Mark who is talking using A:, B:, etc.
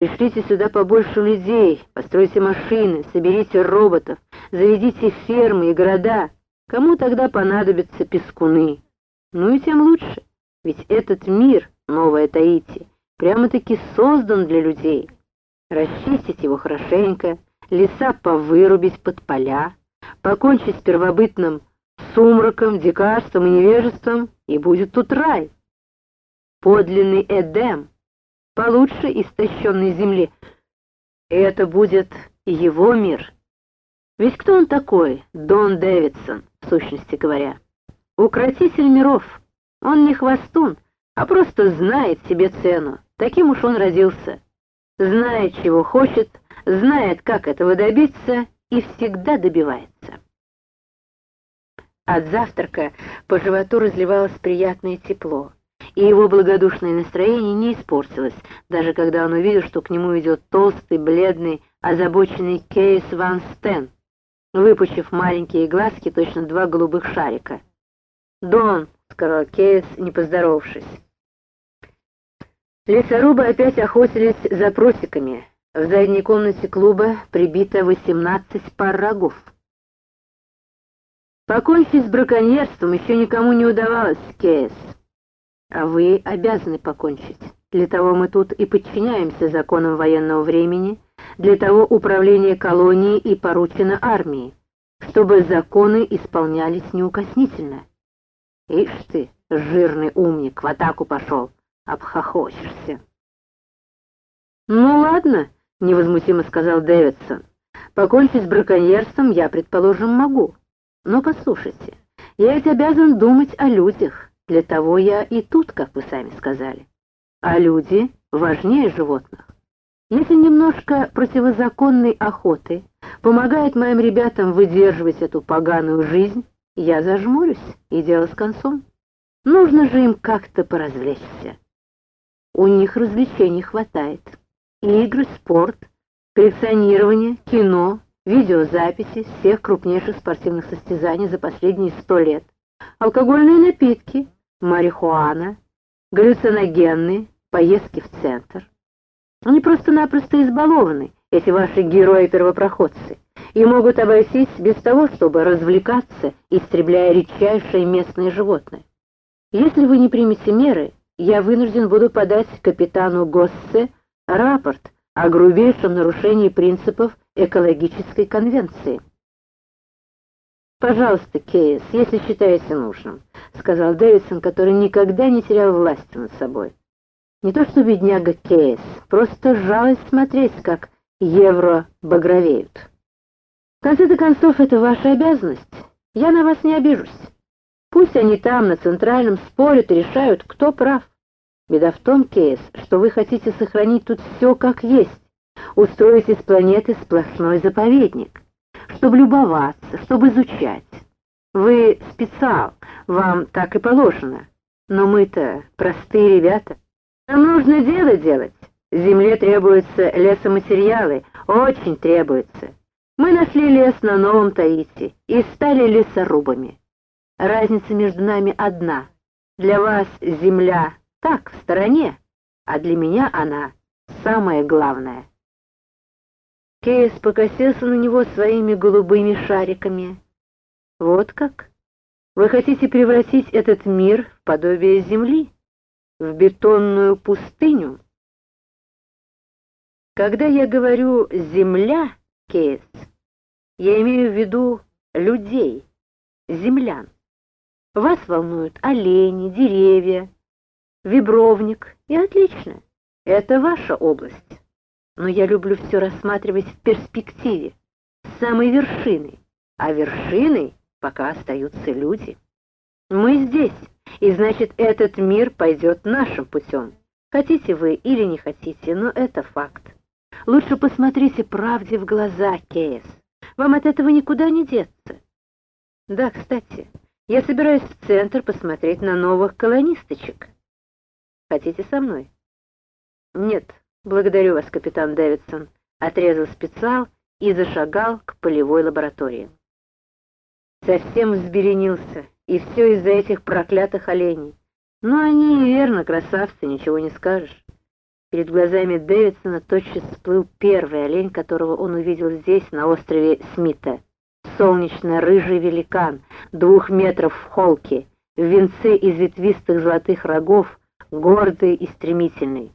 A: Пришлите сюда побольше людей, постройте машины, соберите роботов, заведите фермы и города. Кому тогда понадобятся пескуны? Ну и тем лучше, ведь этот мир, новая Таити, прямо-таки создан для людей. Расчистить его хорошенько, леса повырубить под поля, покончить с первобытным сумраком, дикарством и невежеством, и будет тут рай. Подлинный Эдем, получше истощенной земли. Это будет его мир. Ведь кто он такой, Дон Дэвидсон, в сущности говоря? Укротитель миров. Он не хвостун, а просто знает себе цену. Таким уж он родился. Знает, чего хочет, знает, как этого добиться, и всегда добивается. От завтрака по животу разливалось приятное тепло, и его благодушное настроение не испортилось, даже когда он увидел, что к нему идет толстый, бледный, озабоченный Кейс Ван Стен, выпучив маленькие глазки, точно два голубых шарика. «Дон», — сказал Кейс, не поздоровавшись. Лесорубы опять охотились за просеками. В задней комнате клуба прибито 18 пар рогов. Покончить с браконьерством еще никому не удавалось, Кейс. А вы обязаны покончить. Для того мы тут и подчиняемся законам военного времени, для того управление колонией и поручено армии, чтобы законы исполнялись неукоснительно. Ишь ты, жирный умник, в атаку пошел, обхохочешься. «Ну ладно», — невозмутимо сказал Дэвидсон, — «покончить с браконьерством я, предположим, могу». Но послушайте, я ведь обязан думать о людях. Для того я и тут, как вы сами сказали. А люди важнее животных. Если немножко противозаконной охоты помогает моим ребятам выдерживать эту поганую жизнь, я зажмурюсь, и дело с концом. Нужно же им как-то поразвлечься. У них развлечений хватает. Игры, спорт, коллекционирование, кино, видеозаписи всех крупнейших спортивных состязаний за последние сто лет, алкогольные напитки, марихуана, галлюциногенные, поездки в центр. Они просто-напросто избалованы, эти ваши герои-первопроходцы, и могут обойтись без того, чтобы развлекаться, истребляя редчайшие местные животные. Если вы не примете меры, я вынужден буду подать капитану Госсе рапорт о грубейшем нарушении принципов экологической конвенции. «Пожалуйста, Кейс, если считаете нужным», — сказал Дэвидсон, который никогда не терял власти над собой. «Не то что бедняга Кейс, просто жалость смотреть, как евро багровеют. В конце-то концов, это ваша обязанность. Я на вас не обижусь. Пусть они там, на центральном, спорят и решают, кто прав. Беда в том, Кейс, что вы хотите сохранить тут все как есть, устроить из планеты сплошной заповедник, чтобы любоваться, чтобы изучать. Вы специал, вам так и положено. Но мы-то простые ребята. Нам нужно дело делать. Земле требуются лесоматериалы, очень требуется. Мы нашли лес на Новом Таити и стали лесорубами. Разница между нами одна. Для вас земля так, в стороне, а для меня она самое главное. Кейс покосился на него своими голубыми шариками. «Вот как? Вы хотите превратить этот мир в подобие земли, в бетонную пустыню?» Когда я говорю «земля», Кейс, я имею в виду людей, землян. Вас волнуют олени, деревья, вибровник, и отлично, это ваша область но я люблю все рассматривать в перспективе, с самой вершины, а вершиной пока остаются люди. Мы здесь, и значит, этот мир пойдет нашим путем. Хотите вы или не хотите, но это факт. Лучше посмотрите правде в глаза, Кейс. Вам от этого никуда не деться. Да, кстати, я собираюсь в центр посмотреть на новых колонисточек. Хотите со мной? Нет, «Благодарю вас, капитан Дэвидсон», — отрезал специал и зашагал к полевой лаборатории. Совсем взберенился, и все из-за этих проклятых оленей. Но они, верно, красавцы, ничего не скажешь. Перед глазами Дэвидсона тотчас всплыл первый олень, которого он увидел здесь, на острове Смита. Солнечно-рыжий великан, двух метров в холке, в венце из ветвистых золотых рогов, гордый и стремительный.